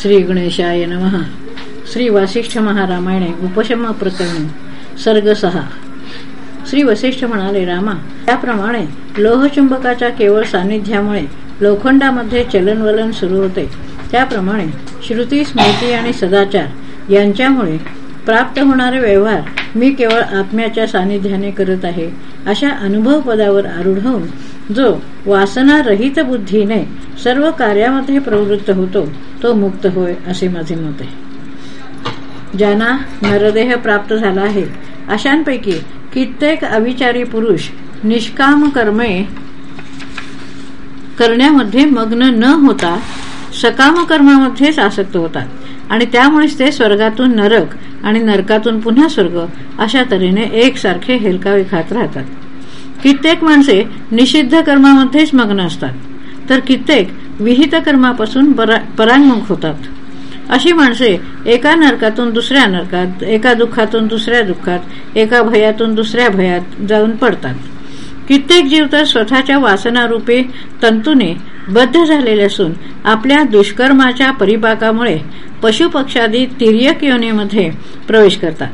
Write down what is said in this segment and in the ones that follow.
श्री गणेशाय नम. श्री वासिष्ठ महारामायणे उपशम प्रकरण सर्ग सहा. श्री वसिष्ठ म्हणाले रामा त्याप्रमाणे लोहचुंबकाच्या केवळ सान्निध्यामुळे लोखंडामध्ये चलनवलन सुरू होते. त्याप्रमाणे श्रुती स्मृती आणि सदाचार यांच्यामुळे प्राप्त होणारे व्यवहार मी केवळ आत्म्याच्या सानिध्याने करत आहे. अशा अनुभव पदावर आरूढ होऊन जो वासना रहित बुद्धीने सर्व कार्यामध्ये प्रवृत्त होतो तो मुक्त होय असे माझे मत आहे. ज्यांना नरदेह प्राप्त झाला आहे अशांपैकी कित्येक अविचारी पुरुष निष्काम कर्मे करण्यामध्ये मग्न न होता सकाम कर्मामध्येच आसक्त होतात. आणि त्यामुळेच ते स्वर्गातून नरक आणि नरकातून पुन्हा स्वर्ग अशा तऱ्हेने एकसारखे हेलकावे खात राहतात. कित्येक माणसे निषिद्ध कर्मामध्येच मग्न असतात. तर कित्येक विहित कर्मापासून परांगमुख होतात. अशी माणसे एका नरकातून दुसऱ्या नरकात एका दुःखातून दुसऱ्या दुःखात एका भयातून दुसऱ्या भयात जाऊन पडतात. कित्येक जीव तर स्वतःच्या वासनारूपे तंतूने बद्ध झालेले असून आपल्या दुष्कर्माच्या परिपाकामुळे पशुपक्षादी तिर्यक योनीमध्ये प्रवेश करतात.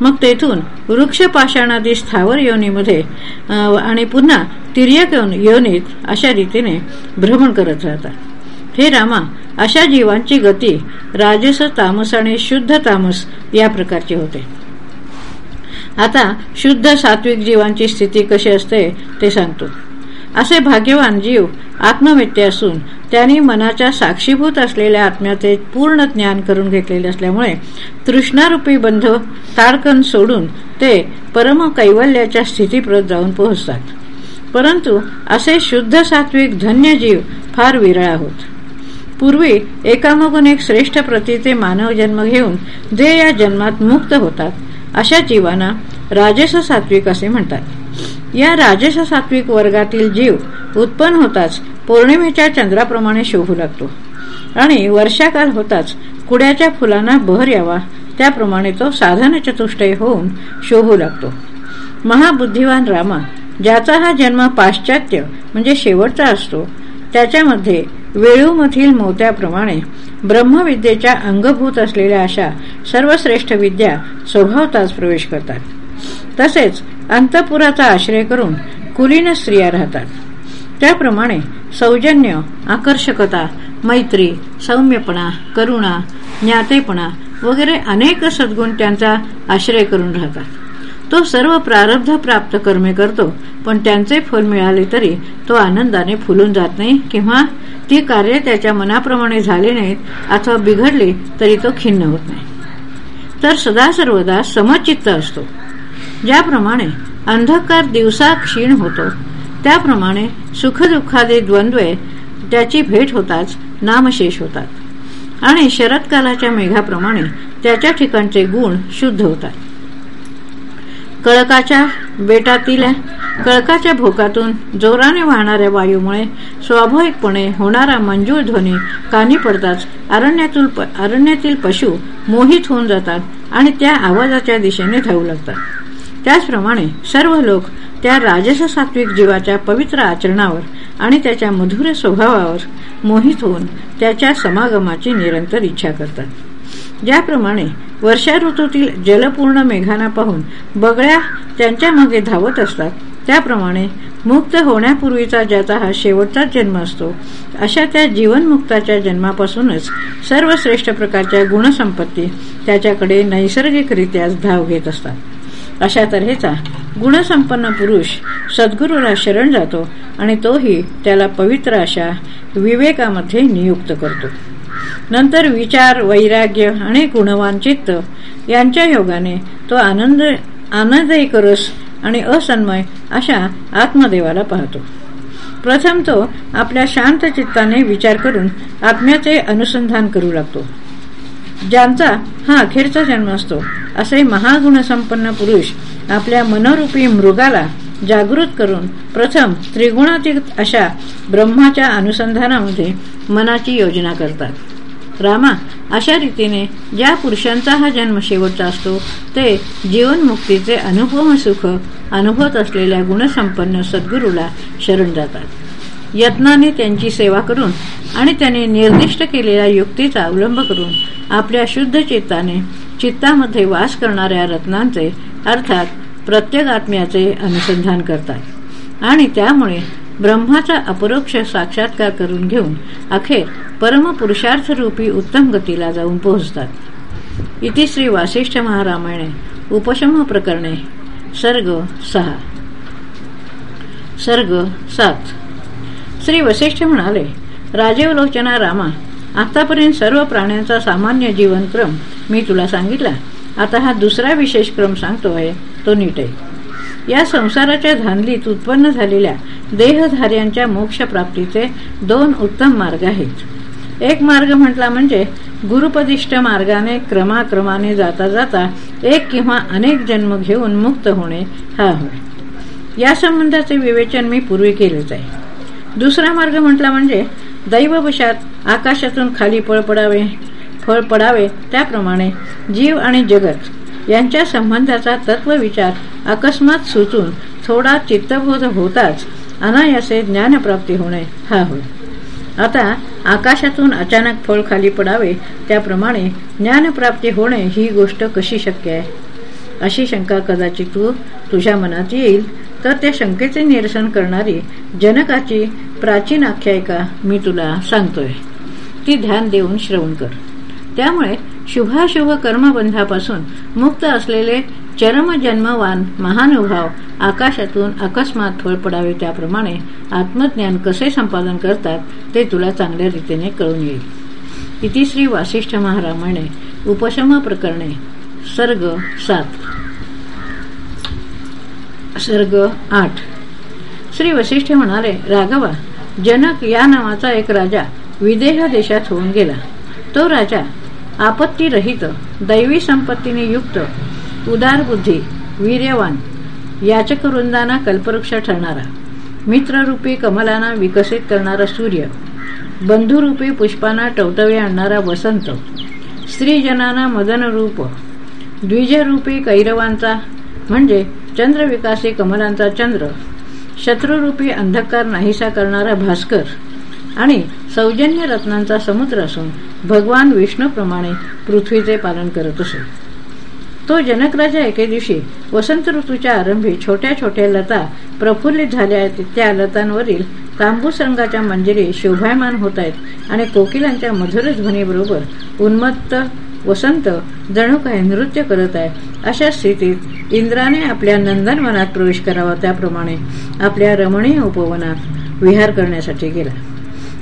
मग तेथून वृक्ष पाषाणादी स्थावर योनीमध्ये आणि पुन्हा तिर्यक योनीत अशा रीतीने भ्रमण करत राहतात. हे रामा अशा जीवांची गती राजस तामस आणि शुद्ध तामस या प्रकारची होते. आता शुद्ध सात्विक जीवांची स्थिती कशी असते ते सांगतो. असे भाग्यवान जीव आत्मवेत्य असून त्यांनी मनाच्या साक्षीभूत असलेल्या आत्म्याचे पूर्ण ज्ञान करून घेतलेले असल्यामुळे तृष्णारूपी बंध ताडकन सोडून ते परम कैवल्याच्या स्थितीप्रत जाऊन पोहोचतात. परंतु असे शुद्ध सात्विक धन्य जीव फार विरळ आहोत. पूर्वी एकामागून एक श्रेष्ठ प्रतीचे मानव जन्म घेऊन जे या जन्मात मुक्त होतात. अशा जीवांना राजस सात्विक असे म्हणतात. या राजस सात्विक वर्गातील जीव उत्पन्न होताच पौर्णिमेच्या चंद्राप्रमाणे शोभू लागतो. आणि वर्षाकाल होताच कुड्याच्या फुलांना बहर यावा त्याप्रमाणे तो साधन चतुष्टय होऊन शोभू लागतो. महाबुद्धिवान रामा ज्याचा हा जन्म पाश्चात्य म्हणजे शेवटचा असतो त्याच्यामध्ये वेळूमधील मोत्याप्रमाणे ब्रह्मविद्येच्या अंगभूत असलेल्या अशा सर्वश्रेष्ठ विद्या स्वभावताच प्रवेश करतात. तसेच अंतपुराचा आश्रय करून कुलीन स्त्रिया राहतात. त्याप्रमाणे सौजन्य आकर्षकता मैत्री सौम्यपणा करुणा ज्ञातेपणा वगैरे अनेक सद्गुण त्यांचा आश्रय करून राहतात. तो सर्व प्रारब्ध प्राप्त कर्मे करतो पण त्यांचे फल मिळाले तरी तो आनंदाने फुलून जात नाही किंवा ती कार्य त्याच्या मनाप्रमाणे झाले नाहीत अथवा बिघडले तरी तो खिन्न होत नाही. तर सदा सर्वदा समचित्त असतो. ज्याप्रमाणे अंधकार दिवसा क्षीण होतो त्याप्रमाणे सुखदुःखादी द्वंद्वे त्याची भेट होताच नामशेष होतात. आणि शरदकालाच्या मेघाप्रमाणे त्याच्या ठिकाणचे गुण शुद्ध होतात. कळकाच्या बेटातील कळकाच्या भोकातून जोराने वाहणाऱ्या वायूमुळे स्वाभाविकपणे होणारा मंजूळ ध्वनी कानी पडताच अरण्यातील अरण्यातील पशु मोहित होऊन जातात आणि त्या आवाजाच्या दिशेने धावू लागतात. त्याचप्रमाणे सर्व लोक त्या राजस सात्विक जीवाच्या पवित्र आचरणावर आणि त्याच्या मधुर स्वभावावर मोहित होऊन त्याच्या समागमाची निरंतर इच्छा करतात. ज्याप्रमाणे वर्षा ऋतूतील जलपूर्ण मेघांना पाहून बगळ्या त्यांच्या मागे धावत असतात त्याप्रमाणे मुक्त होण्यापूर्वीचा ज्याचा हा शेवटचाच जन्म असतो अशा त्या जीवनमुक्ताच्या जन्मापासूनच सर्व श्रेष्ठ प्रकारच्या गुणसंपत्ती त्याच्याकडे नैसर्गिकरित्या धाव घेत असतात. अशा तऱ्हेचा गुणसंपन्न पुरुष सद्गुरूला शरण जातो आणि तोही त्याला पवित्र अशा विवेकामध्ये नियुक्त करतो. नंतर विचार वैराग्य आणि गुणवान चित्त यांच्या योगाने तो आनंद आनंदही करस आणि असन्मय अशा आत्मदेवाला पाहतो. प्रथम तो आपल्या शांत चित्ताने विचार करून आत्म्याचे अनुसंधान करू लागतो. ज्यांचा हा अखेरचा जन्म असतो असे महागुणसंपन्न पुरुष आपल्या मनोरूपी मृगाला जागृत करून प्रथम त्रिगुणातीत अशा ब्रह्माच्या अनुसंधानामध्ये मनाची योजना करतात. रामा अशा रीतीने ज्या पुरुषांचा हा जन्म शेवटचा असतो ते जीवनमुक्तीचे अनुभव सुख अनुभवत असलेल्या गुणसंपन्न सद्गुरूला शरण जातात. यत्नाने त्यांची सेवा करून आणि त्याने निर्दिष्ट केलेल्या युक्तीचा अवलंब करून आपल्या शुद्ध चित्ताने चित्तामध्ये वास करणाऱ्या रत्नांचे अर्थात प्रत्येक आत्म्याचे अनुसंधान करतात. आणि त्यामुळे ब्रह्माचा अपरोक्ष साक्षात्कार करून घेऊन अखेर परमपुरुषार्थ रूपी उत्तम गतीला जाऊन पोहोचतात. इति श्री वासिष्ठ महारामायणे उपशम प्रकरणे सर्ग सहा. सर्ग सात. श्री वसिष्ठ म्हणाले राजेवलोचना रामा आतापर्यंत सर्व प्राण्यांचा सामान्य जीवनक्रम मी तुला सांगितला. आता हा दुसरा विशेष क्रम सांगतो आहे तो नीट आहे. या संसाराच्या धांदलीत उत्पन्न झालेल्या देहधार्यांच्या मोक्षप्राप्तीचे दोन उत्तम मार्ग आहेत. एक मार्ग म्हटला म्हणजे गुरुपदिष्ट मार्गाने क्रमाक्रमाने जाता जाता एक किंवा अनेक जन्म घेऊन मुक्त होणे हा होय. या संबंधाचे विवेचन मी पूर्वी केलेच आहे. दुसरा मार्ग म्हटला म्हणजे दैववशात आकाशातून खाली पळ पडावे फळ पडावे त्याप्रमाणे जीव आणि जगत यांच्या संबंधाचा तत्वविचार अकस्मात सुचून थोडा चित्तबोध होताच अनायासे ज्ञानप्राप्ती होणे हा होय. आता आकाशातून अचानक फळ खाली पडावे त्याप्रमाणे ज्ञानप्राप्ती होणे ही गोष्ट कशी शक्य आहे? अशी शंका कदाचित तू तुझ्या मनात येईल तर त्या शंकेचे निरसन करणारी जनकाची प्राचीन आख्यायिका मी तुला सांगतोय. ती ध्यान देऊन श्रवण कर. त्यामुळे शुभाशुभ कर्मबंधापासून मुक्त असलेले चरमजन्मवान महानुभाव आकाशातून अकस्मात फळ पडावे त्याप्रमाणे आत्मज्ञान कसे संपादन करतात ते तुला चांगल्या रीतीने कळून येईल. इति श्री वासिष्ठ महारामाने उपशम प्रकरणे सर्ग सात. सर्ग आठ. श्री वसिष्ठ म्हणाले राघवा जनक या नावाचा एक राजा विदेह देशात होऊन गेला. तो राजा आपत्तीरहित दैवी संपत्तीने युक्त उदार बुद्धी वीर्यवान याचकवृंदाना कल्पवृक्ष ठरणारा मित्ररूपी कमलांना विकसित करणारा सूर्य बंधुरूपी पुष्पांना टवटवे आणणारा वसंत स्त्रीजनांना मदनरूप द्विजरूपी कैरवांचा म्हणजे चंद्रविकासी कमलांचा चंद्र शत्रुरूपी अंधकार नाहीसा करणारा भास्कर आणि सौजन्य रत्नांचा समुद्र असून भगवान विष्णूप्रमाणे पृथ्वीचे पालन करत असे. तो जनकराजा एके दिवशी वसंत ऋतूच्या आरंभी छोट्या छोट्या लता प्रफुल्लित झाल्या त्या लतांवरील तांबूस रंगाच्या मंजिरी शोभायमान होत आहेत आणि कोकिलांच्या मधुर ध्वनीबरोबर उन्मत्त वसंत जणू काही नृत्य करत आहे अशा स्थितीत इंद्राने आपल्या नंदनवनात प्रवेश करावा. त्याप्रमाणे आपल्या रमणीय उपवनात विहार करण्यासाठी गेला.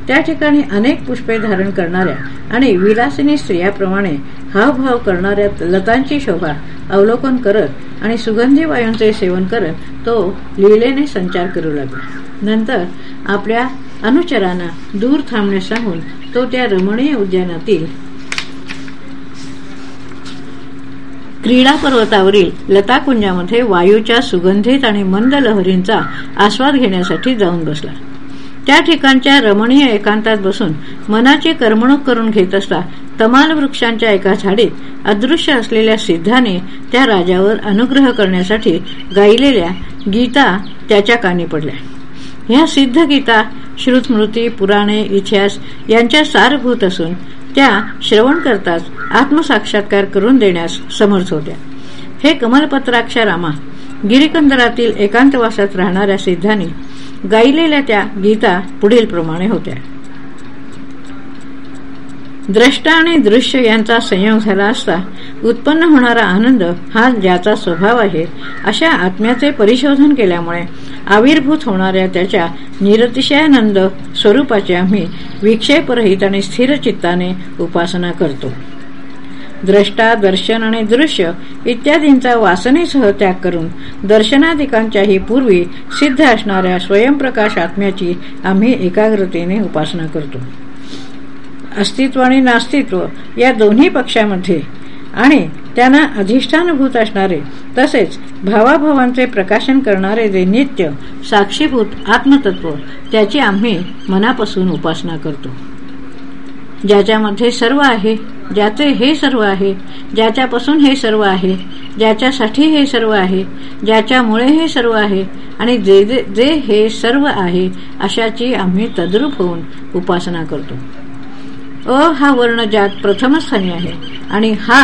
त्या ठिकाणी अनेक पुष्पे धारण करणाऱ्या आणि विलासिनी स्त्रियाप्रमाणे हावभाव करणाऱ्या लतांची शोभा अवलोकन करत आणि सुगंधी वायूंचे सेवन करत तो लिलेने संचार करू लागला. नंतर आपल्या अनुचरांना दूर थांबण्यास सांगून तो त्या रमणीय उद्यानातील क्रीडा पर्वतावरील लताकुंजामध्ये वायूच्या सुगंधित आणि मंद लहरींचा आस्वाद घेण्यासाठी जाऊन बसला. त्या ठिकाणच्या रमणीय एकांतात बसून मनाची करमणूक करून घेत असता तमाल वृक्षांच्या एका झाडीत अदृश्य असलेल्या सिद्धाने त्या राजावर अनुग्रह करण्यासाठी गायलेल्या गीता त्याच्या कानी पडल्या. ह्या सिद्ध गीता श्रुतस्मृती पुराणे इतिहास यांच्या सारभूत असून त्या श्रवण करताच आत्मसाक्षात्कार करून देण्यास समर्थ होत्या. हे कमलपत्राक्षा रामा गिरिकंदरातील एकांतवासात राहणाऱ्या सिद्धांनी गायलेल्या त्या गीता पुढील प्रमाणे होत्या. द्रष्टा आणि दृश्य यांचा संयोग झाला असता उत्पन्न होणारा आनंद हा ज्याचा स्वभाव आहे अशा आत्म्याचे परिशोधन केल्यामुळे आविर्भूत होणाऱ्या त्याच्या निरतिशयानंद स्वरूपाची आम्ही विक्षेपरहित आणि स्थिर चित्ताने उपासना करतो. द्रष्टा दर्शन आणि दृश्य इत्यादींचा वासनेसह त्याग करून दर्शनादिकांच्याही पूर्वी सिद्ध असणाऱ्या स्वयंप्रकाश आत्म्याची आम्ही एकाग्रतेने उपासना करतो. अस्तित्व आणि नास्तित्व या दोन्ही पक्षामध्ये आणि त्यांना अधिष्ठानभूत असणारे तसेच भावाभावांचे प्रकाशन करणारे जे नित्य साक्षीभूत आत्मतत्व त्याची आम्ही मनापासून उपासना करतो. ज्याच्यामध्ये सर्व आहे ज्याचे हे सर्व आहे ज्याच्यापासून हे सर्व आहे ज्याच्यासाठी हे सर्व आहे ज्याच्यामुळे हे सर्व आहे आणि जे जे हे सर्व आहे अशाची आम्ही तद्रूप होऊन उपासना करतो. अ हा वर्ण ज्यात प्रथमस्थानी आहे आणि हा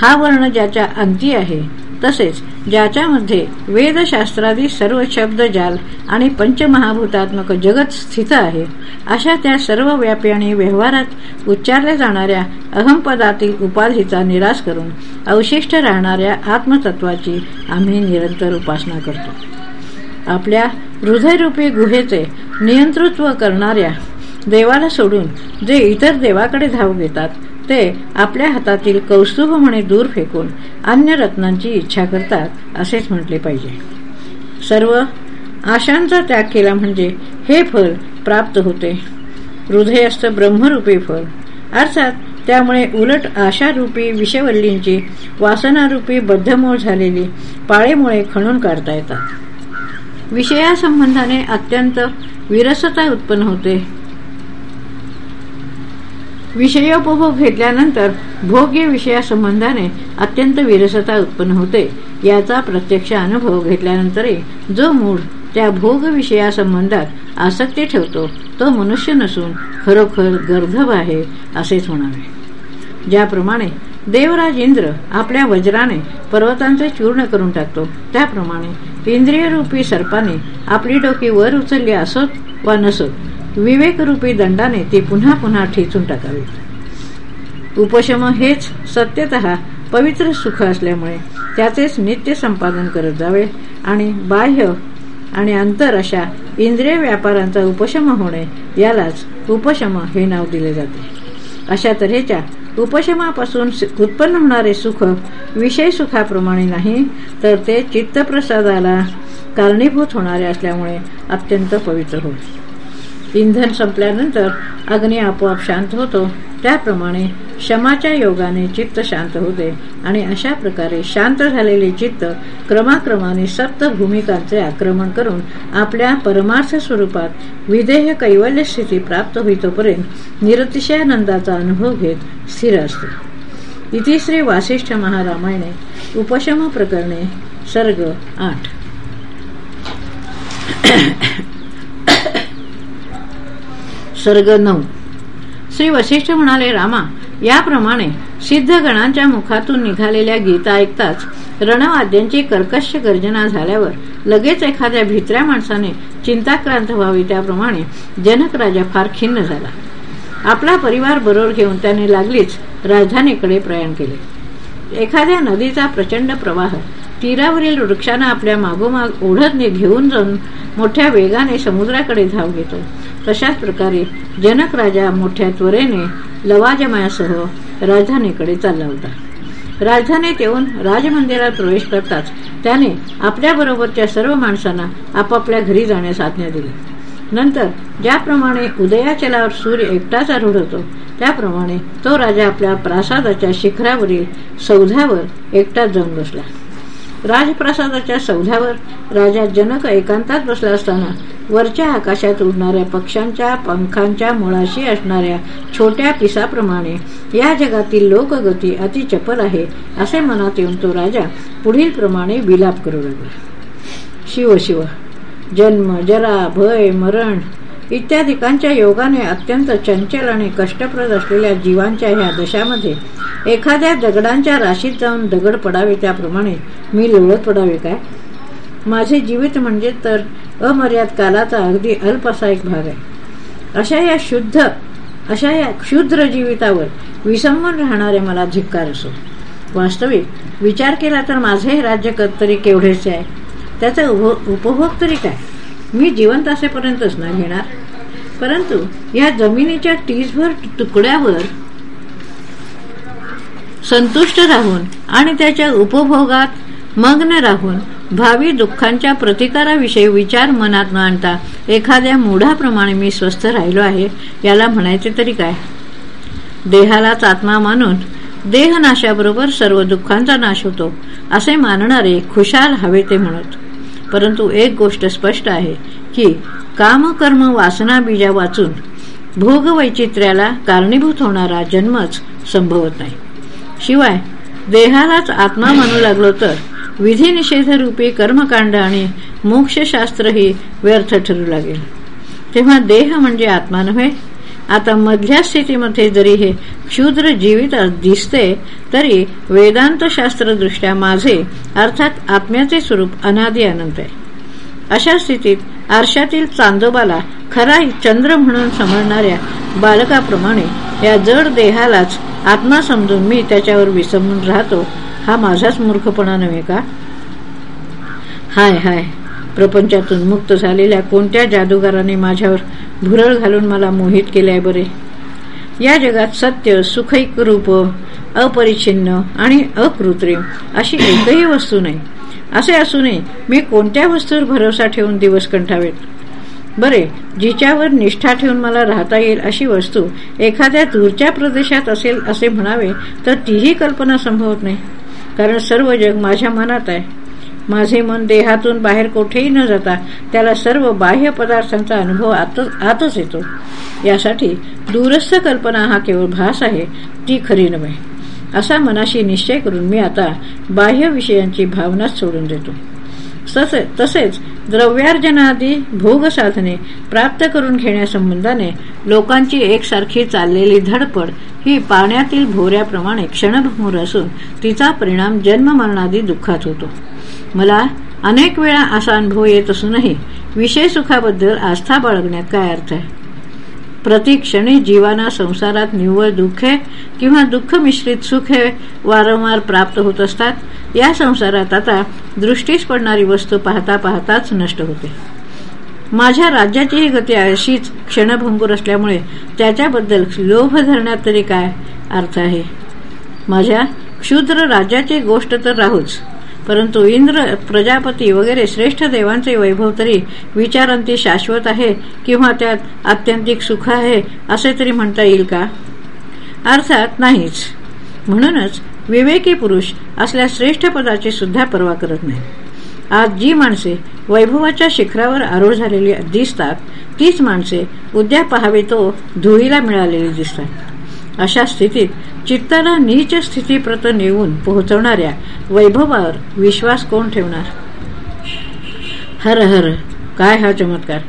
हा वर्ण ज्याच्या अंती आहे तसेच ज्याच्यामध्ये वेदशास्त्रादी सर्व शब्द जाल आणि पंचमहाभूतात्मक जगत स्थित आहे अशा त्या सर्व व्यापी आणि व्यवहारात उच्चारल्या जाणाऱ्या अहमपदातील उपाधीचा निराश करून अवशिष्ट राहणाऱ्या आत्मतत्वाची आम्ही निरंतर उपासना करतो. आपल्या हृदयरूपी गुहेचे नियंतृत्व करणाऱ्या देवाला सोडून जे इतर देवाकडे धाव घेतात ते आपल्या हातातील कौस्तुभ म्हणे दूर फेकून अन्य रत्नांची इच्छा करतात असेच म्हटले पाहिजे. सर्व आशांचा त्याग केला म्हणजे हे फल प्राप्त होते. हृदयस्थ ब्रह्मरूपी फल. अर्थात त्यामुळे उलट आशारूपी विषवल्लींची वासनारूपी बद्धमोळ झालेली पाळेमुळे खणून काढता येतात. विषयासंबंधाने अत्यंत विरसता उत्पन्न होते. विषयोपभोग घेतल्यानंतर भोग्य विषयासंबंधाने अत्यंत विरसता उत्पन्न होते. याचा प्रत्यक्ष अनुभव घेतल्यानंतरही जो मूळ त्या भोग विषयासंबंधात आसक्ती ठेवतो तो मनुष्य नसून खरोखर गर्धभ आहे असेच म्हणावे. ज्याप्रमाणे देवराज इंद्र आपल्या वज्राने पर्वतांचे चूर्ण करून टाकतो त्याप्रमाणे इंद्रियरूपी सर्पाने आपली डोकी वर उचलली असोत वा नसोत विवेकरूपी दंडाने ती पुन्हा पुन्हा ठेचून टाकावी. उपशम हेच सत्यत पवित्र सुख असल्यामुळे त्याचेच नित्य संपादन करत जावे आणि बाह्य आणि अंतर अशा इंद्रिय व्यापारांचा उपशम होणे यालाच उपशम हे नाव दिले जाते. अशा तऱ्हेच्या उपशमापासून उत्पन्न होणारे सुख विषय सुखाप्रमाणे नाही तर ते चित्तप्रसादाला कारणीभूत होणारे असल्यामुळे अत्यंत पवित्र होते इंधन संपल्यानंतर अग्नी आपोआप शांत होतो. त्याप्रमाणे शमाच्या योगाने चित्त शांत होते आणि अशा प्रकारे शांत झालेले चित्त क्रमाक्रमाने सप्त भूमिकांचे आक्रमण करून आपल्या परमार्थ स्वरूपात विदेह कैवल्य स्थिती प्राप्त होईतोपर्यंत निरतिशयानंदाचा अनुभव घेत स्थिर असते. इति श्री वासिष्ठ महारामायणे उपशम प्रकरणे सर्ग आठ. सर्ग नऊ. श्री वशिष्ठ म्हणाले रामा याप्रमाणे सिद्धगणांच्या मुखातून निघालेल्या गीता ऐकताच रणवाद्यांची कर्कश गर्जना झाल्यावर लगेच एखाद्या भित्र्या माणसाने चिंताक्रांत व्हावी. त्याप्रमाणे जनक राजा फार खिन्न झाला. आपला परिवार बरोबर घेऊन त्याने लागलीच राजधानीकडे प्रयाण केले. एखाद्या नदीचा प्रचंड प्रवाह तीरावरील वृक्षांना आपल्या मागोमाग ओढत घेऊन जाऊन मोठ्या वेगाने समुद्राकडे धाव घेतो. तशाच प्रकारे जनक राजा मोठ्या त्वरेने लवाजमायासह राजधानीकडे चालला होता. राजधानीत येऊन राजमंदिरात प्रवेश करताच त्याने आपल्याबरोबरच्या सर्व माणसांना आपापल्या घरी जाण्यास आज्ञा दिली. नंतर ज्याप्रमाणे उदयाचलावर सूर्य एकटाच आरूढ होतो त्याप्रमाणे तो राजा आपल्या प्रासादाच्या शिखरावरील सौध्यावर एकटाच जाऊन बसला. राजप्रसादाच्या सौध्यावर राजा जनक एकांतात बसला असताना वरच्या आकाशात उडणाऱ्या पक्ष्यांच्या पंखांच्या मुळाशी असणाऱ्या छोट्या पिसाप्रमाणे या जगातील लोकगती अति चपल आहे असे मनात येऊन तो राजा पुढील प्रमाणे विलाप करू लागला. शिव शिव. जन्म जरा भय मरण इत्यादिकांच्या योगाने अत्यंत चंचल आणि कष्टप्रद असलेल्या जीवांच्या ह्या दशामध्ये एखाद्या दगडांच्या राशीत जाऊन दगड पडावे त्याप्रमाणे मी लोळत पडावे काय? माझे जीवित म्हणजे तर अमर्याद कालाचा अगदी अल्प असा एक भाग आहे. अशा या शुद्ध अशा या क्षुद्र जीवितावर विसंबन राहणारे मला धिक्कार असो. वास्तविक विचार केला तर माझे राज्य तरी केवढेचे आहे. त्याचा उपभोग तरी काय? मी जिवंत असेपर्यंतच ना घेणार. परंतु या जमिनीच्या टीजभर तुकड्यावर संतुष्ट राहून आणि त्याच्या उपभोगात मग्न राहून भावी दुःखांच्या प्रतिकाराविषयी विचार मनात न आणता एखाद्या मूढाप्रमाणे मी स्वस्थ राहिलो आहे याला म्हणायचे तरी काय? देहालाच आत्मा मानून देहनाशाबरोबर सर्व दुःखांचा नाश होतो असे मानणारे खुशाल हवे ते म्हणत. परंतु एक गोष्ट स्पष्ट आहे की कामकर्म वासना बीजा वाचून भोगवैचित्र्याला कारणीभूत होणारा जन्मच संभवत नाही. शिवाय देहालाच आत्मा मानू लागलो तर विधिनिषेधरूपी कर्मकांड आणि मोक्षशास्त्रही व्यर्थ ठरू लागेल. तेव्हा देह म्हणजे आत्मा नव्हे आता मधल्या स्थितीमध्ये जरी हे क्षुद्र जीवित दिसते तरी वेदांत शास्त्रदृष्ट्या माझे अर्थात आत्म्याचे स्वरूप अनादी अनंत आहे. अशा स्थितीत आरशातील चांदोबाला खरा चंद्र म्हणून समजणाऱ्या बालकाप्रमाणे या जड देहालाच आत्मा समजून मी त्याच्यावर विसंबून राहतो हा माझाच मूर्खपणा नव्हे का? हाय हाय. प्रपंचातून मुक्त झालेल्या कोणत्या जादूगाराने माझ्यावर भुरळ घालून मला मोहित केले आहे बरे. या जगात सत्य सुखैक रूप अपरिच्छिन्न आणि अकृत्रिम अशी एकही वस्तू नाही. असे असूनही मी कोणत्या वस्तूवर भरोसा ठेवून दिवस कंठावेत? बरे जिच्यावर निष्ठा ठेवून मला राहता येईल अशी वस्तू एखाद्या दूरच्या प्रदेशात असेल असे म्हणावे तर तीही कल्पना संभवत नाही. कारण सर्व जग माझ्या मनात आहे. माझे मन देहातून बाहेर कोठेही न जाता त्याला सर्व बाह्य पदार्थांचा अनुभव आतच येतो. यासाठी दूरस्थ कल्पना हा केवळ भास आहे ती खरी नव्हे. असा मनाशी निश्चय करून मी आता बाह्य विषयांची भावनाच सोडून देतो. तसेच द्रव्यार्जनादी भोग साधने प्राप्त करून घेण्यासंबंधाने लोकांची एकसारखी चाललेली धडपड ही पाण्यातील भोऱ्याप्रमाणे क्षणभंगूर असून तिचा परिणाम जन्ममरणादी दुःखात होतो. मला अनेक वेळा असा अनुभव येत असूनही विषय सुखाबद्दल आस्था बाळगण्यात काय अर्थ आहे? प्रतिक्षणी जीवाना संसारात निव्वळ दुःखे किंवा दुःख मिश्रित सुखे वारंवार प्राप्त होत असतात. या संसारात आता दृष्टीस पडणारी वस्तू पाहता पाहताच नष्ट होते. माझ्या राज्याचीही गती अशीच क्षणभंगूर असल्यामुळे त्याच्याबद्दल लोभ धरण्यात तरी काय अर्थ आहे? माझ्या क्षुद्र राज्याची गोष्ट तर राहूच. परंतु इंद्र प्रजापती वगैरे श्रेष्ठ देवांचे वैभव तरी विचारांती शाश्वत आहे किंवा त्यात आत्यंतिक सुख आहे असे तरी म्हणता येईल का? अर्थात नाहीच. म्हणूनच विवेकी पुरुष असल्या श्रेष्ठ पदाची सुद्धा पर्वा करत नाही. आज जी माणसे वैभवाच्या शिखरावर आरूढ झालेली दिसतात तीच माणसे उद्या पहावे तो धुळीला मिळालेली दिसतात. अशा स्थितीत चित्ताला नीच स्थितीप्रत नेऊन पोहोचवणाऱ्या वैभवावर विश्वास कोण ठेवणार? हर हर काय हा चमत्कार?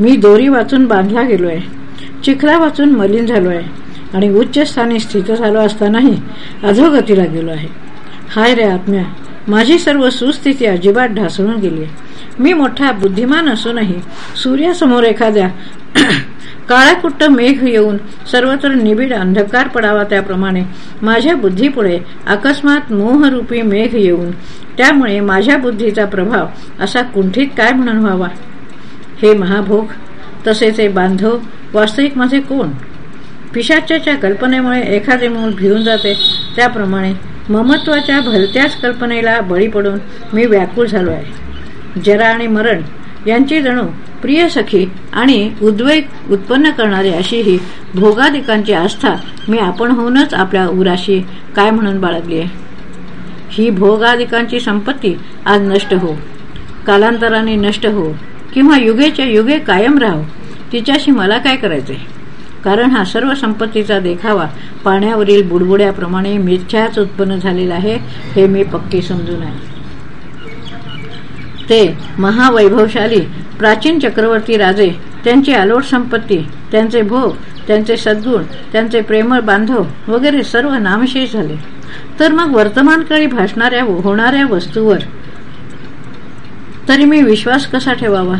मी दोरी वाचून बांधला गेलोय चिखला वाचून मलिन झालो आहे आणि उच्च स्थानी स्थित झालो असतानाही अधोगतीला गेलो आहे. हाय रे आत्म्या माझी सर्व सुस्थिती अजिबात ढासळून गेली मी मोठा बुद्धिमान असूनही सूर्यासमोर एखाद्या काळाकुट्ट मेघ येऊन सर्वत्र निबिड अंधकार पडावा त्याप्रमाणे माझ्या बुद्धीपुढे अकस्मात मोहरूपी मेघ येऊन. त्यामुळे माझ्या बुद्धीचा प्रभाव असा कुंठित काय म्हणून व्हावा? हे महाभोग तसेच बांधव वास्तविक माझे कोण? पिशाच्या कल्पनेमुळे एखादे मूल भिवून जाते. त्याप्रमाणे ममत्वाच्या भलत्याच कल्पनेला बळी पडून मी व्याकुळ झालो आहे. जरा आणि मरण यांची जणू प्रिय सखी आणि उद्वेग उत्पन्न करणारी अशी ही भोगादिकांची आस्था मी आपण होऊनच आपल्या उराशी काय म्हणून बाळगली आहे? ही भोगादिकांची संपत्ती आज नष्ट हो. कालांतराने नष्ट हो. किंवा युगेच्या युगे कायम राहो. तिच्याशी मला काय करायचे कारण हा सर्व संपत्तीचा देखावा पाण्यावरील बुडबुड्याप्रमाणे मिथ्याच उत्पन्न झालेला आहे हे मी पक्की समजून आहे. ते महावैभवशाली प्राचीन चक्रवर्ती राजे त्यांची आलोट संपत्ती त्यांचे भोग त्यांचे सद्गुण त्यांचे प्रेमळ बांधव वगैरे सर्व नामशेष झाले. तर मग वर्तमान काळी भासणाऱ्या होणाऱ्या वस्तूवर तरी मी विश्वास कसा ठेवावा?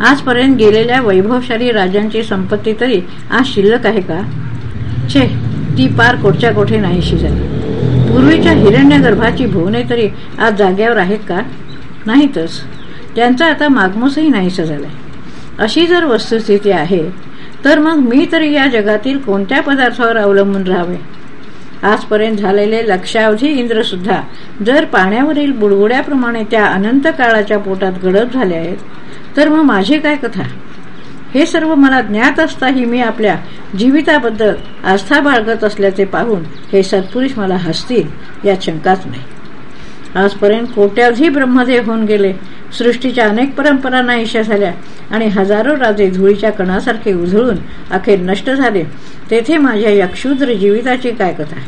आजपर्यंत गेलेल्या वैभवशाली राजांची संपत्ती तरी आज शिल्लक आहे का? छे ती पार कोठच्या कोठे नाहीशी झाली. पूर्वीच्या हिरण्य गर्भाची भुवने तरी आज जाग्यावर आहेत का? नाहीतच. त्यांचा आता मागमोसही नाहीसा झालाय. अशी जर वस्तुस्थिती आहे तर मग मी तरी या जगातील कोणत्या पदार्थावर अवलंबून राहावे? आजपर्यंत झालेले लक्षावधी इंद्र सुद्धा जर पाण्यावरील बुडबुड्याप्रमाणे त्या अनंत काळाच्या पोटात गडप झाले आहेत तर मग माझी काय कथा? हे सर्व मला ज्ञात असताही मी आपल्या जीविताबद्दल आस्था बाळगत असल्याचे पाहून हे सत्पुरुष मला हसतील यात शंकाच नाही. आजपर्यंत कोट्यावधी ब्रह्मदेव होऊन गेले. सृष्टीच्या अनेक परंपरा नाहीशा झाल्या आणि हजारो राजे धुळीच्या कणासारखे उधळून अखेर नष्ट झाले. तेथे माझ्या या क्षुद्र जीविताची काय कथा?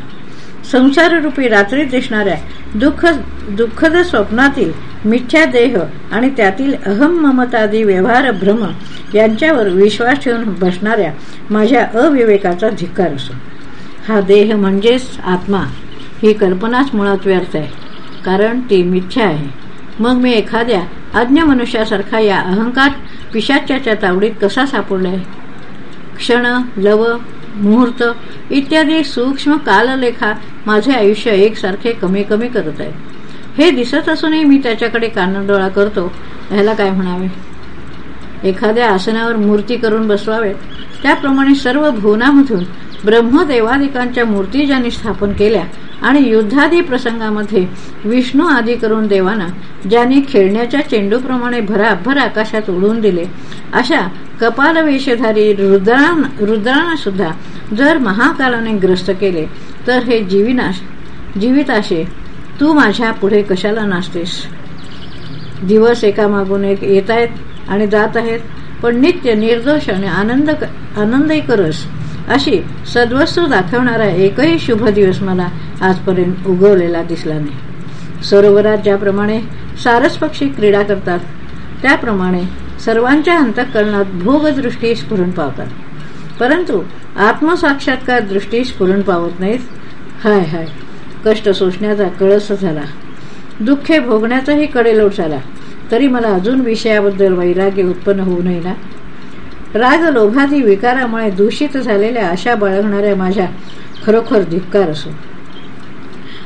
संसाररूपी रात्रीत दिसणाऱ्या दुःख दुःखद स्वप्नातील मिथ्या देह आणि त्यातील अहम ममतादी व्यवहार भ्रम यांच्यावर विश्वास ठेवून बसणाऱ्या माझ्या अविवेकाचा धिक्कार असो. हा देह म्हणजेच आत्मा ही कल्पनाच मुळात व्यर्थ आहे. कारण ती मिथ्या आहे. मग मी एखाद्या अज्ञ मनुष्यासारखा या अहंकार पिशाच्याच्या तावडीत कसा सापडलाय क्षण लव मुहूर्त इत्यादी सूक्ष्म काललेखा माझे आयुष्य एकसारखे कमी कमी करत आहे. हे दिसत असूनही मी त्याच्याकडे कानडोळा करतो. ह्याला काय म्हणावे? एखाद्या आसनावर मूर्ती करून बसवावेत त्याप्रमाणे सर्व भुवनामधून ब्रह्मदेवादिकांच्या मूर्ती ज्यांनी स्थापन केल्या आणि युद्धादी प्रसंगामध्ये विष्णू आदी करून देवाना ज्यांनी खेळण्याच्या चेंडूप्रमाणे भराभर आकाशात उडून दिले अशा कपाल वेशधारी रुद्रांना सुद्धा जर महाकालाने ग्रस्त केले तर हे जीविनाश जीविताशे तू माझ्या पुढे कशाला नाचतेस? दिवस एकामागून एक येत आहेत आणि जात आहेत पण नित्य निर्दोष आणि आनंद आनंदही करस अशी सद्वस्तू दाखवणारा एकही शुभ दिवस मला आजपर्यंत उगवलेला दिसला नाही. सरोवरात ज्याप्रमाणे सारस पक्षी क्रीडा करतात त्याप्रमाणे सर्वांच्या अंतःकरणात भोगदृष्टी स्फुरण पावतात. परंतु आत्मसाक्षात्कार दृष्टी स्फुरण पावत नाहीत. हाय हाय कष्ट सोसण्याचा कळस झाला. दुःखे भोगण्याचाही कडेलोट झाला. तरी मला अजून विषयाबद्दल वैराग्य उत्पन्न होऊ नये ना? राजलोभादी विकारामुळे दूषित झालेल्या आशा बाळगणाऱ्या माझ्या खरोखर धिक्कार असो.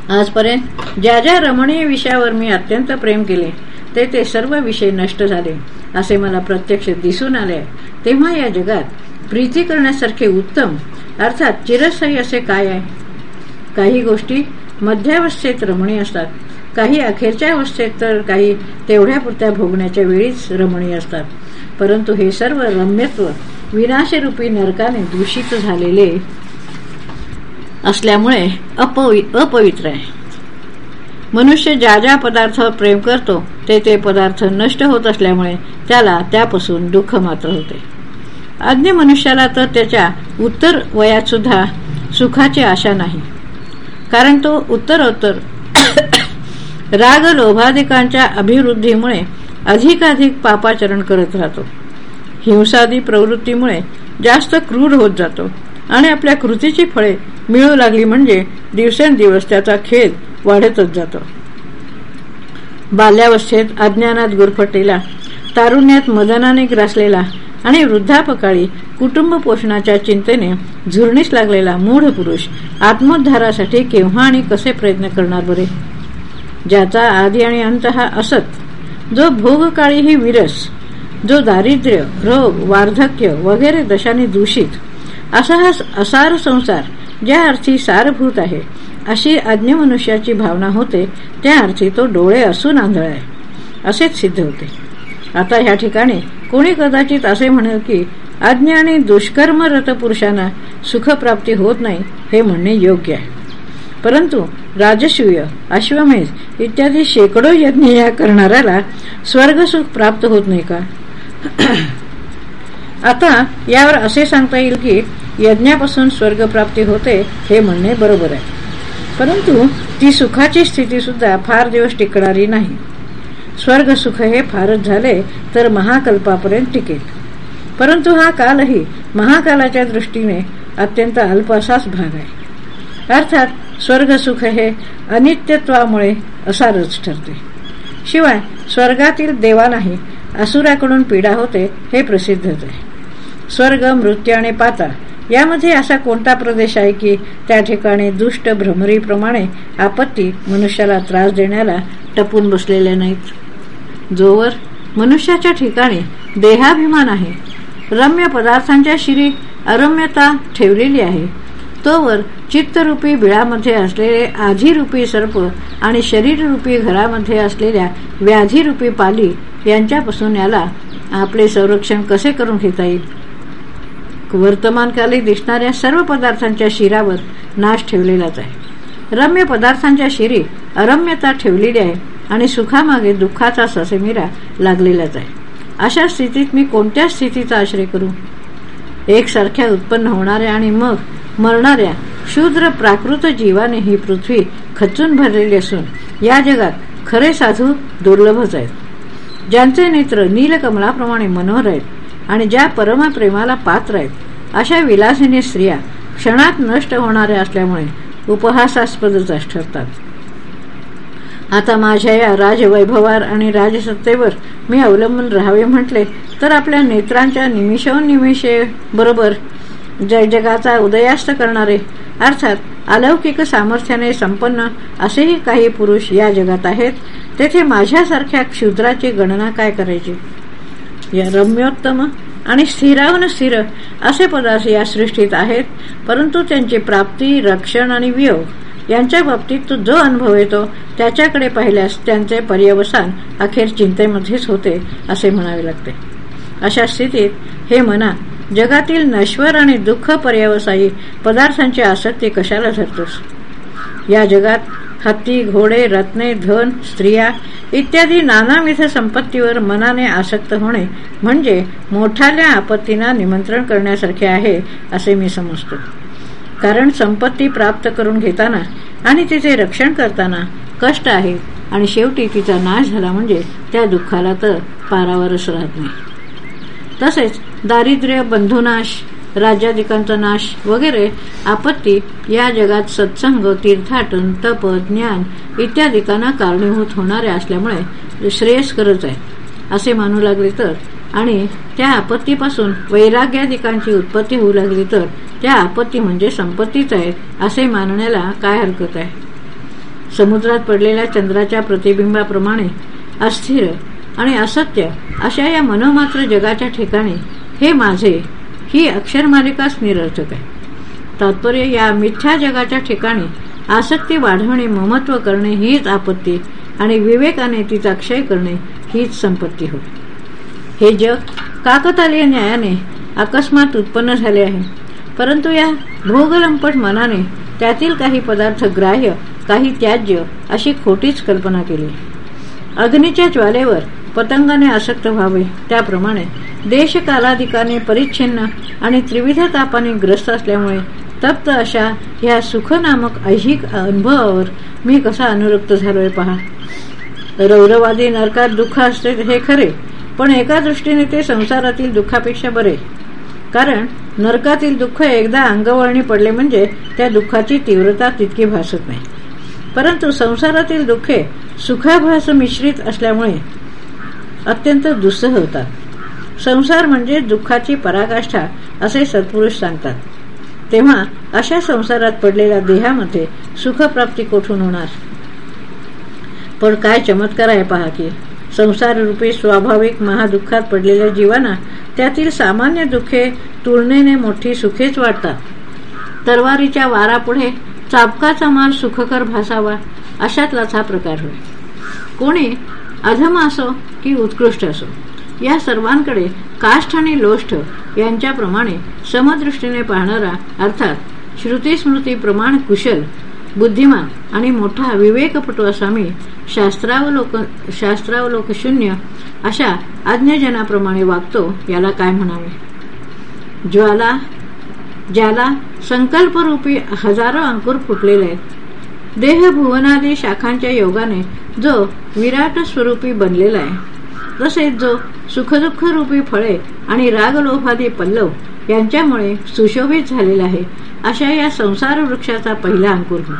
आजपर्यंत ज्या ज्या रमणीय विषयावर मी अत्यंत प्रेम केले ते ते सर्व विषय नष्ट झाले असे मला प्रत्यक्ष दिसून आले. तेव्हा या जगात प्रीती करण्यासारखे उत्तम अर्थात चिरस्थायी असे काय आहे? काही गोष्टी मध्यावस्थेत रमणीय असतात काही अखेरच्या अवस्थेत तर काही तेवढ्या पुरत्या भोगण्याच्या वेळीच रमणीय असतात. परंतु हे सर्व रम्यत्व विनाशरूपी नरकाने दूषित झालेले असल्यामुळे अपवित्र आहे. मनुष्य ज्या ज्या पदार्थावर प्रेम करतो ते ते पदार्थ नष्ट होत असल्यामुळे त्याला त्यापासून दुःख मात्र होते. अज्ञ मनुष्याला तर त्याच्या उत्तर वयात सुद्धा सुखाची आशा नाही. कारण तो उत्तरोत्तर राग लोभाधिकांच्या अभिवृद्धीमुळे अधिकाधिक पापाचरण करत राहतो. हिंसादी प्रवृत्तीमुळे जास्त क्रूर होत जातो आणि आपल्या कृतीची फळे मिळू लागली म्हणजे दिवसेंदिवस त्याचा खेद वाढतच जातो. बाल्यावस्थेत अज्ञानात गुरफटलेला तारुण्यात मदनाने ग्रासलेला आणि वृद्धापकाळी कुटुंब पोषणाच्या चिंतेने झुरणीस लागलेला मूढ पुरुष आत्मोद्धारासाठी केव्हा आणि कसे प्रयत्न करणार बरे? ज्याचा आधी आणि अंत हा असत जो भोगकाळीही विरस जो दारिद्र्य रोग वार्धक्य वगैरे दशाने दूषित असा हा असार संसार ज्या अर्थी सारभूत आहे अशी अज्ञ मनुष्याची भावना होते त्या अर्थी तो डोळे असून आंधळ आहे असेच सिद्ध होते. आता ह्या ठिकाणी कोणी कदाचित असे म्हणेल की अज्ञ आणि दुष्कर्मरत पुरुषांना सुखप्राप्ती होत नाही हे म्हणणे योग्य आहे. परंतु राजसूय अश्वमेध इत्यादी शेकडो यज्ञ या करणाऱ्याला स्वर्गसुख प्राप्त होत नाही का? आता यावर असे सांगता येईल की यज्ञापासून स्वर्गप्राप्ती होते हे म्हणणे बरोबर आहे. परंतु ती सुखाची स्थिती सुद्धा फार दिवस टिकणारी नाही. स्वर्ग सुख हे फारच झाले तर महाकल्पापर्यंत टिकेल. परंतु हा कालही महाकालाच्या दृष्टीने अत्यंत अल्प असाच भाग आहे. अर्थात स्वर्गसुख हे अनित्यत्वामुळे असारच ठरते. शिवाय स्वर्गातील देवानाही असुराकडून पीडा होते हे प्रसिद्धच आहे स्वर्ग मृत्यू आणि पाता यामध्ये असा कोणता प्रदेश आहे की त्या ठिकाणी दुष्ट भ्रमरीप्रमाणे आपत्ती मनुष्याला त्रास देण्याला टपून बसलेल्या नाहीत? जोवर मनुष्याच्या ठिकाणी देहाभिमान आहे रम्य पदार्थांच्या शिरी अरम्यता ठेवलेली आहे तोवर चित्तरूपी बिळामध्ये असलेले आधीरूपी सर्प आणि शरीररूपी घरामध्ये असलेल्या व्याधीरूपी पाली यांच्यापासून याला आपले संरक्षण कसे करून घेता येईल? वर्तमानकाली दिसणाऱ्या सर्व पदार्थांच्या शिरावर नाश ठेवलेलाच आहे. रम्य पदार्थांच्या शिरी अरम्यता ठेवलेली आहे आणि सुखामागे दुःखाचा ससेमिरा लागलेलाच आहे. अशा स्थितीत मी कोणत्या स्थितीचा आश्रय करू? एकसारख्या उत्पन्न होणाऱ्या आणि मग मरणाऱ्या शूद्र प्राकृत जीवाने ही पृथ्वी खचून भरलेली असून या जगात खरे साधू दुर्लभच आहेत. ज्यांचे नेत्र नीलकमलाप्रमाणे मनोहर आहेत आणि ज्या परमप्रेमाला पात्र आहेत अशा विलासिनी स्त्रिया क्षणात नष्ट होणाऱ्या असल्यामुळे उपहासास्पदच ठरतात आता माझ्या या राजवैभवार आणि राजसत्तेवर मी अवलंबून राहावे म्हटले तर आपल्या नेत्रांच्या निमिषोनिमिषे बरोबर जय जगाचा उदयास्त करणारे. अर्थात अलौकिक सामर्थ्याने संपन्न असेही काही पुरुष या जगात आहेत. तेथे माझ्यासारख्या क्षुद्राची गणना काय करायची? या रम्योत्तम आणि स्थिरावन स्थिर असे पदार्थ या सृष्टीत आहेत परंतु त्यांची प्राप्ती रक्षण आणि वियोग यांच्या बाबतीत तो जो अनुभव येतो त्याच्याकडे पाहिल्यास त्यांचे पर्यवसान अखेर चिंतेमध्येच होते असे म्हणावे लागते. अशा स्थितीत हे मना जगातील नश्वर आणि दुःख पर्यावसायी पदार्थांची आसक्ती कशाला धरतोस? या जगात हत्ती घोडे रत्ने धन स्त्रिया इत्यादी नानाविध संपत्तीवर मनाने आसक्त होणे म्हणजे मोठाल्या आपत्तींना निमंत्रण करण्यासारखे आहे असे मी समजतो. कारण संपत्ती प्राप्त करून घेताना आणि तिचे रक्षण करताना कष्ट आहे आणि शेवटी तिचा नाश झाला म्हणजे त्या दुःखाला तर पारावरच राहत नाही. तसेच दारिद्र्य बंधुनाश राज्याधिकांचा नाश वगैरे आपत्ती या जगात सत्संग तीर्थाटन तप ज्ञान इत्यादिकांना कारणीभूत होणाऱ्या असल्यामुळे श्रेयस्करच आहे. असे मानू लागले तर आणि त्या आपत्तीपासून वैराग्याधिकांची उत्पत्ती होऊ लागली तर त्या आपत्ती म्हणजे संपत्तीच आहे असे मानण्याला काय हरकत आहे? समुद्रात पडलेल्या चंद्राच्या प्रतिबिंबाप्रमाणे अस्थिर आणि असत्य अशा या मनोमात्र जगाच्या ठिकाणी हे माझे ही अक्षरमालिकाच निरर्थक आहे. तात्पर्य या मिथ्या जगाच्या ठिकाणी आसक्ती वाढवणे ममत्व करणे हीच आपत्ती आणि विवेकाने तिचा क्षय करणे हीच संपत्ती होय. हे जग काकतालीय न्यायाने अकस्मात उत्पन्न झाले आहे. परंतु या भोगलंपट मनाने त्यातील काही पदार्थ ग्राह्य काही त्याज्य अशी खोटीच कल्पना केली. अग्नीच्या ज्वालेवर पतंगाने आसक्त व्हावे. त्याप्रमाणे देशकालाधिकाने परिच्छिन्न आणि त्रिविध तापाने ग्रस्त असल्यामुळे तप्त अशा ह्या सुखनामक ऐहिक अनुभवावर मी कसा अनुरक्त झालोय पहा. रौरवादी नरकात दुःख असते हे खरे पण एका दृष्टीने ते संसारातील दुःखापेक्षा बरे. कारण नरकातील दुःख एकदा अंगवळणी पडले म्हणजे त्या दुःखाची तीव्रता तितकी भासत नाही. परंतु संसारातील दुःखे सुखाभास मिश्रित असल्यामुळे अत्यंत दुस्सह होतात. संसार म्हणजे दुःखाची पराकाष्ठा असे सत्पुरुष सांगतात. तेव्हा अशा संसारात पडलेल्या देहामध्ये सुखप्राप्ती कोठून होणार? पण काय चमत्कार आहे पहा की संसार रूपी स्वाभाविक महादुःखात पडलेल्या जीवांना त्यातील सामान्य दुःखे तुलनेने मोठी सुखेच वाटतात. तरवारीच्या वारापुढे चापकाचा माल सुखकर भासावा अशातलाच हा प्रकार होय. कोणी अधम असो की उत्कृष्ट असो. या सर्वांकडे काष्ठ आणि लोष्ठ यांच्याप्रमाणे समदृष्टीने पाहणारा अर्थात श्रुतीस्मृती प्रमाण कुशल बुद्धिमान आणि मोठा विवेकपटू असा मी शास्त्रावलोक शास्त्रावलोक शून्य अशा आज्ञजनाप्रमाणे वागतो याला काय म्हणावे? ज्वाला ज्याला संकल्परूपी हजारो अंकुर फुटलेले आहेत देह भुवनादी शाखांच्या योगाने जो विराट स्वरूपी बनलेला आहे तसेच जो सुखदुःख रूपी फळे आणि रागलोभादी पल्लव यांच्यामुळे सुशोभित झालेला आहे अशा या संसार वृक्षाचा पहिला अंकुर हो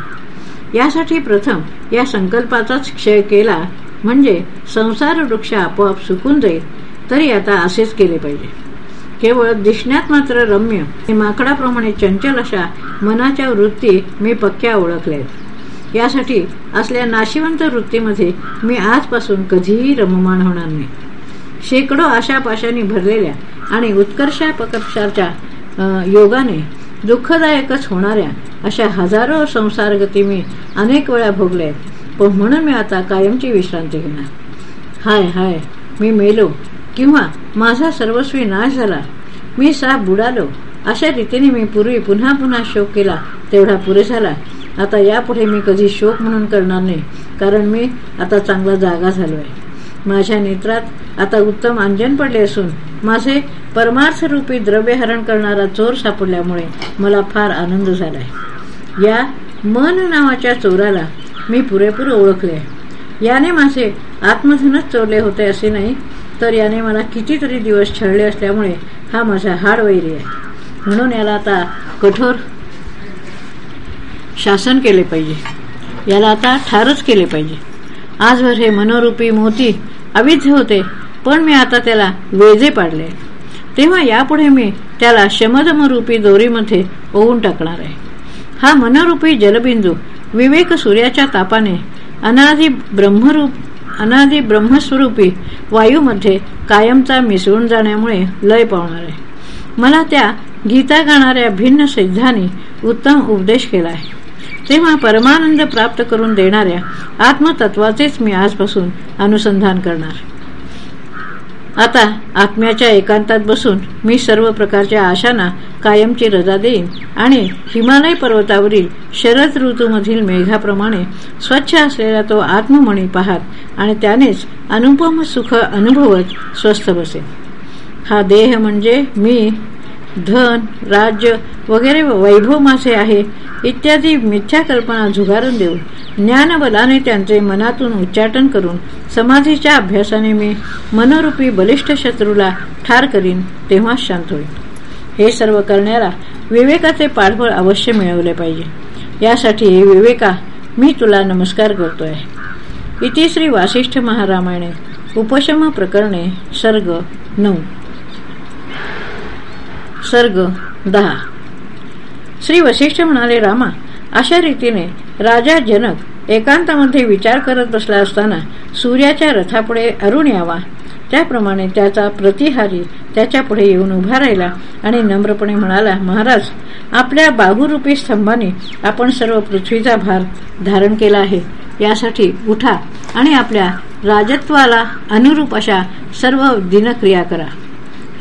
यासाठी प्रथम या संकल्पाचाच क्षय केला म्हणजे संसार वृक्ष आपोआप सुकून जाईल तरी आता असेच केले पाहिजे. केवळ दिसण्यात मात्र रम्य माकडाप्रमाणे चंचल अशा मनाच्या वृत्ती मी पक्क्या ओळखल्या यासाठी असल्या नाशिवंत वृत्तीमध्ये मी आजपासून कधीही रममाण होणार नाही. शेकडो आशापाशांनी भरलेल्या आणि उत्कर्षापकर्षाच्या योगाने दुःखदायकच होणाऱ्या अशा हजारो संसारगती मी अनेक वेळा भोगल्या पण म्हणून मी आता कायमची विश्रांती घेणार. हाय हाय मी मेलो किंवा माझा सर्वस्वी नाश झाला. मी साप बुडालो. अशा रीतीने मी पूर्वी पुन्हा पुन्हा शोक केला तेवढा पुरे झाला. आता यापुढे मी कधी शोक म्हणून करणार नाही कारण मी आता चांगला जागा झालो आहे माझ्या नेत्रात आता उत्तम अंजन पडले असून माझे परमार्थरूपी द्रव्यहरण करणारा चोर सापडल्यामुळे मला फार आनंद झालाय. या मन नावाच्या चोराला मी पुरेपूर ओळखले. याने माझे आत्मधनच चोरले होते असे नाही तर याने मला कितीतरी दिवस छळले असल्यामुळे हा माझा हाड वैरी आहे. म्हणून याला आता कठोर शासन केले पाहिजे. याला आता ठारच केले पाहिजे. आजवर हे मनोरूपी मोती अविध्य होते पण मी आता त्याला वेजे पाडले. तेव्हा यापुढे मी त्याला शमदमरूपी दोरीमध्ये ओवून टाकणार आहे. हा मनोरूपी जलबिंदू विवेक सूर्याच्या तापाने अनादी ब्रह्मरूप अनादी ब्रह्मस्वरूपी वायूमध्ये कायमचा मिसळून जाण्यामुळे लय पावणार आहे. मला त्या गीता गाणाऱ्या भिन्न सिद्धांनी उत्तम उपदेश केला आहे. तेव्हा परमानंद प्राप्त करून देणाऱ्या आत्मतत्वाचेच मी आजपासून अनुसंधान करणार. आता आत्म्याच्या एकांतात बसून मी सर्व प्रकारच्या आशांना कायमची रजा देईन आणि हिमालय पर्वतावरील शरद ऋतूमधील मेघाप्रमाणे स्वच्छ असलेला तो आत्ममणी पाहत आणि त्यानेच अनुपम सुख अनुभवत स्वस्थ बसेल हा देह म्हणजे मी धन राज्य वगैरे वैभव मासे आहे इत्यादी मिथ्या कल्पना झुगारून देऊन ज्ञानबलाने त्यांचे मनातून उच्चाटन करून समाधीच्या अभ्यासाने मी मनोरूपी बलिष्ठ शत्रूला ठार करीन तेव्हाच शांत होईल हे सर्व करण्याला विवेकाचे पाठबळ अवश्य मिळवले पाहिजे. यासाठी विवेका मी तुला नमस्कार करतोय. इतिश्री वासिष्ठ महारामायणे उपशम प्रकरणे सर्ग नऊ. सर्ग दहा. श्री वशिष्ठ म्हणाले रामा अशा रीतीने राजा जनक एकांतामध्ये विचार करत बसला असताना सूर्याच्या रथापुढे अरुण यावा. त्याप्रमाणे त्याचा प्रतिहारी त्याच्या पुढे येऊन उभा राहिला आणि नम्रपणे म्हणाला महाराज आपल्या बाहुरूपी स्तंभाने आपण सर्व पृथ्वीचा भार धारण केला आहे. यासाठी उठा आणि आपल्या राजत्वाला अनुरूप अशा सर्व दिनक्रिया करा.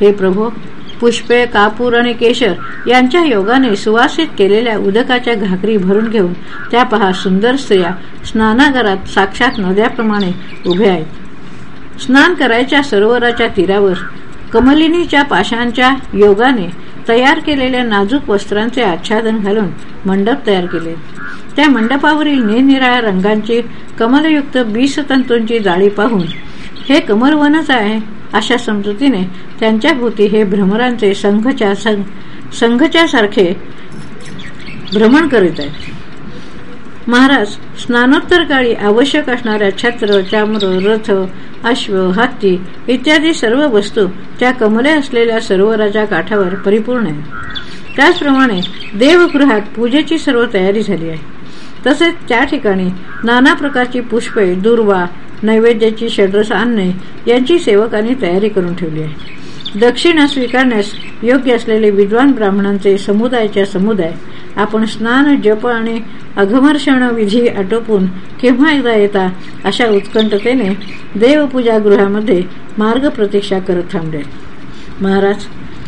हे प्रभो पुष्पे कापूर आणि केशर यांच्या योगाने सुवासित केलेल्या उदकाच्या घाकरी भरून घेऊन त्या पहा सुंदर स्त्रिया स्नानागारात साक्षात नद्याप्रमाणे उभे आहेत. स्नान करायच्या सरोवराच्या तीरावर कमलिनीच्या पाशांच्या योगाने तयार केलेल्या नाजूक वस्त्रांचे आच्छादन घालून मंडप तयार केले. त्या मंडपावरील निरनिराळ्या रंगांची कमलयुक्त बीसतंतूंची जाळी पाहून हे कमलवनच आहे. अशा समजुतीने त्यांच्या भूती हे भ्रमरांचे संघच्या संघच्या सारखे भ्रमण करीत आहेत. महाराज स्नानोत्तर काळी आवश्यक असणाऱ्या छत्र चाम्र रथ अश्व हत्ती इत्यादी सर्व वस्तू त्या कमले असलेल्या सरोवराच्या काठावर परिपूर्ण आहेत. त्याचप्रमाणे देवगृहात पूजेची सर्व तयारी झाली आहे. तसेच त्या ठिकाणी नाना प्रकारची पुष्पे दुर्वा नैवेद्याची षड्रस आणणे यांची सेवकांनी तयारी करून ठेवली आहे. दक्षिणा स्वीकारण्यास योग्य असलेले विद्वान ब्राह्मणांचे समुदायाच्या समुदाय आपण स्नान जप आणि अघमर्षण विधी आटोपून केव्हा एकदा येता अशा उत्कंठतेने देवपूजागृहामध्ये मार्ग प्रतीक्षा करत थांबले. महाराज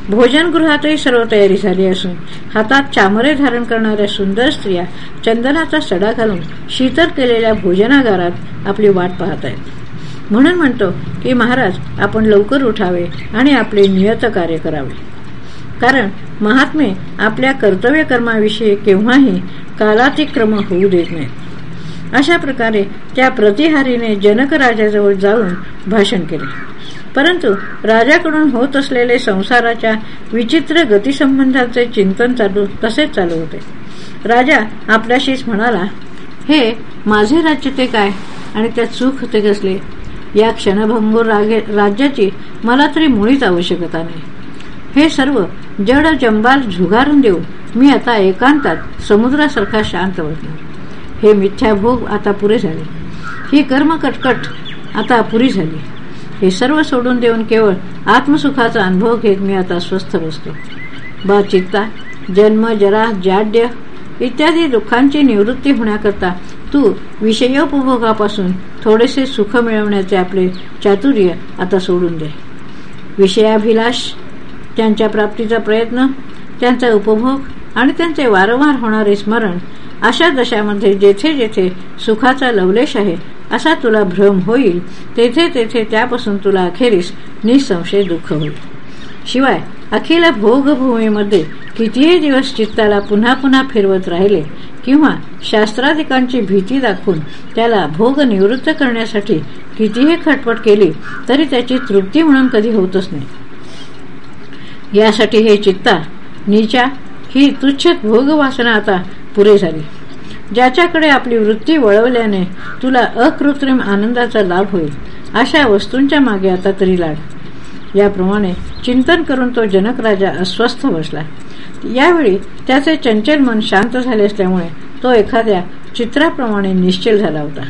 भोजनगृहातही सर्व तयारी झाली असून हातात चामरे धारण करणाऱ्या सुंदर स्त्रिया चंदनाचा सडा घालून शीतल केलेल्या भोजनागारात आपली वाट पाहत आहेत. म्हणून म्हणतो की महाराज आपण लवकर उठावे आणि आपले नियत कार्य करावे. कारण महात्मे आपल्या कर्तव्य कर्माविषयी केव्हाही कालातिक्रम होऊ देत नाहीत. अशा प्रकारे त्या प्रतिहारीने जनक राजाजवळ जाऊन भाषण केले. परंतु राजाकडून होत असलेले संसाराच्या विचित्र गतीसंबंधाचे चिंतन चालू तसेच चालू होते. राजा आपल्याशीच म्हणाला हे माझे राज्य ते काय? आणि त्यात सुख ते कसले? या क्षणभंगूर राज्याची मला तरी मुळीच आवश्यकता नाही. हे सर्व जड जंबाल झुगारून देऊन मी आता एकांतात समुद्रासारखा शांत बसणार हे मिथ्याभोग आता पुरे झाले. ही कर्म कटकट आता पुरी झाली. हे सर्व सोडून देऊन केवळ आत्मसुखाचा अनुभव घेत मी आता स्वस्थ बसतो. बा चित्ता जन्म जरा जाड्य इत्यादी दुःखांची निवृत्ती होण्याकरता तू विषयोपभोगापासून थोडेसे सुख मिळवण्याचे आपले चातुर्य आता सोडून दे. विषयाभिलाष त्यांच्या प्राप्तीचा प्रयत्न त्यांचा उपभोग आणि त्यांचे वारंवार होणारे स्मरण अशा दशामध्ये जेथे जेथे सुखाचा लवलेश आहे असा तुला भ्रम होईल तेथे तेथे त्यापासून तुला अखेरीस निसंशय दुःख होईल. शिवाय अखिल भोगभूमीमध्ये कितीही दिवस चित्ताला पुन्हा पुन्हा फिरवत राहिले किंवा शास्त्राधिकांची भीती दाखवून त्याला भोग निवृत्त करण्यासाठी कितीही खटपट केली तरी त्याची तृप्ती म्हणून कधी होतच नाही. यासाठी हे चित्ता नीचा ही तुच्छ भोगवासना आता पुरे झाली. ज्याच्याकडे आपली वृत्ती वळवल्याने तुला अकृत्रिम आनंदाचा लाभ होईल. अशा वस्तूंच्या मागे आता तरी लाड. याप्रमाणे चिंतन करून तो जनक राजा अस्वस्थ बसला. यावेळी त्याचे चंचल मन शांत झाले असल्यामुळे तो एखाद्या चित्राप्रमाणे निश्चल झाला होता.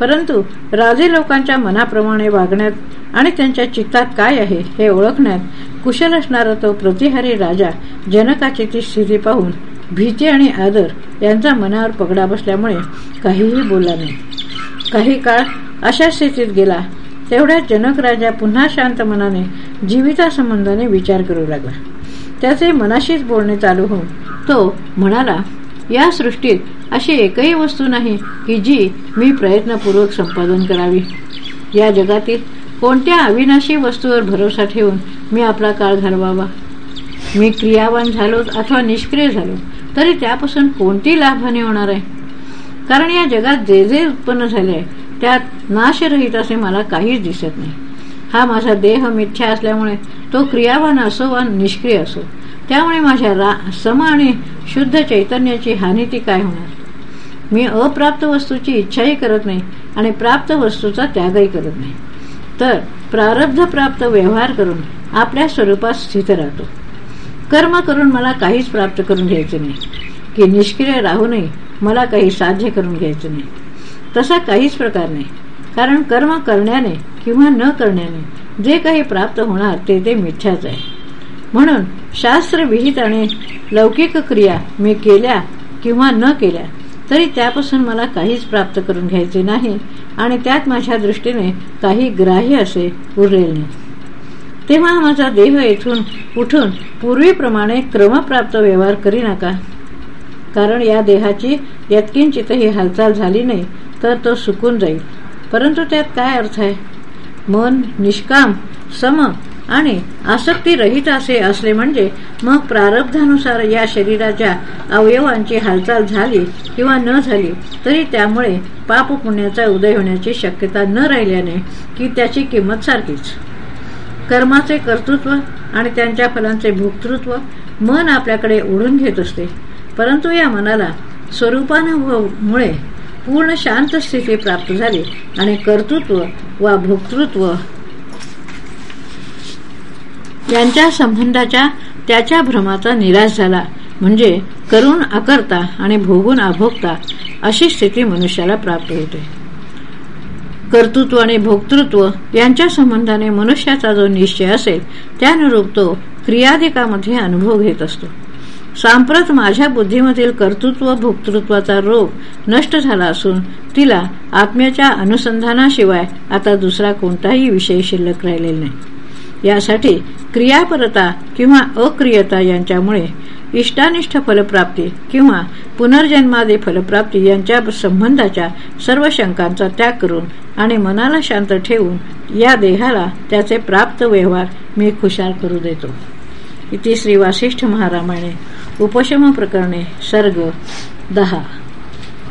परंतु राजे लोकांच्या मनाप्रमाणे वागण्यात आणि त्यांच्या चित्तात काय आहे हे ओळखण्यात कुशल असणारा तो प्रतिहारी राजा जनकाची ती स्थिती पाहून भीती आणि आदर यांचा मनावर पगडा बसल्यामुळे काहीही बोलला नाही. काही काळ अशा स्थितीत गेला तेवढ्या जनक राजा पुन्हा शांत मनाने जीवितासंबंधाने विचार करू लागला. त्याचे मनाशीच बोलणे चालू होऊन तो म्हणाला या सृष्टीत अशी एकही वस्तू नाही की जी मी प्रयत्नपूर्वक संपादन करावी. या जगातील कोणत्या अविनाशी वस्तूवर भरोसा ठेवून मी आपला काळ घालवावा? मी क्रियावान झालो अथवा निष्क्रिय झालो तरी त्यापासून कोणती लाभहानी होणार आहे? कारण या जगात जे जे उत्पन्न झाले आहे त्यात नाशरहित असे मला काहीच दिसत नाही. हा माझा देह मिथ्या असल्यामुळे तो क्रियावान असो वा निष्क्रिय असो त्यामुळे माझ्या रा सम आणि शुद्ध चैतन्याची हानी ती काय होणार? मी अप्राप्त वस्तूची इच्छाही करत नाही आणि प्राप्त वस्तूचा त्यागही करत नाही. तर प्रारब्ध प्राप्त व्यवहार करून आपल्या स्वरूपात स्थित राहतो. कर्म करून मला काहीच प्राप्त करून घ्यायचे नाही. की निष्क्रिय राहूनही मला काही साध्य करून घ्यायचे नाही. तसा काहीच प्रकार नाही. कारण कर्म करण्याने किंवा न करण्याने जे काही प्राप्त होणार ते ते मिथ्याच आहे. म्हणून शास्त्रविहित आणि लौकिक क्रिया मी केल्या किंवा न केल्या तरी त्यापासून मला काहीच प्राप्त करून घ्यायचे नाही आणि त्यात माझ्या दृष्टीने काही ग्राह्य असे उरलेले नाही. तेव्हा माझा देह येथून उठून पूर्वीप्रमाणे क्रमप्राप्त व्यवहार करी नका. कारण या देहाची यत्किंचितही हालचाल झाली नाही तर तो सुकून जाईल. परंतु त्यात काय अर्थ आहे? मन निष्काम सम आणि आसक्ती रहित असे असले म्हणजे मग प्रारब्धानुसार या शरीराच्या अवयवांची हालचाल झाली किंवा न झाली तरी त्यामुळे पाप पुण्याचा उदय होण्याची शक्यता न राहिल्याने की त्याची किंमत सारखीच. कर्माचे कर्तृत्व आणि त्यांच्या फलांचे भोक्तृत्व मन आपल्याकडे ओढून घेत असते. परंतु या मनाला स्वरूपानुभवमुळे पूर्ण शांत स्थिती प्राप्त झाली आणि कर्तृत्व वा भोक्तृत्व यांच्या संबंधाच्या त्याच्या भ्रमाचा निराश झाला. म्हणजे करून अकर्ता आणि भोगून अभोगता अशी स्थिती मनुष्याला प्राप्त होते. कर्तृत्व आणि भोक्तृत्व यांच्या संबंधाने मनुष्याचा जो निश्चय असेल त्यानुरूप तो क्रियाधिकामध्ये अनुभव घेत असतो. सांप्रत माझ्या बुद्धीमधील कर्तृत्व भोक्तृत्वाचा रोग नष्ट झाला असून तिला आत्म्याच्या अनुसंधानाशिवाय आता दुसरा कोणताही विषय शिल्लक राहिलेला नाही. यासाठी क्रियापरता किंवा अक्रियता यांच्यामुळे इष्टानिष्ठ फलप्राप्ती किंवा पुनर्जन्मादी फलप्राप्ती यांच्या संबंधाच्या सर्व शंकांचा त्याग करून आणि मनाला शांत ठेवून या देहाला त्याचे प्राप्त व्यवहार मी खुशाल करू देतो. इति श्री वासिष्ठ महारामाने उपशम प्रकरणे सर्ग दहा.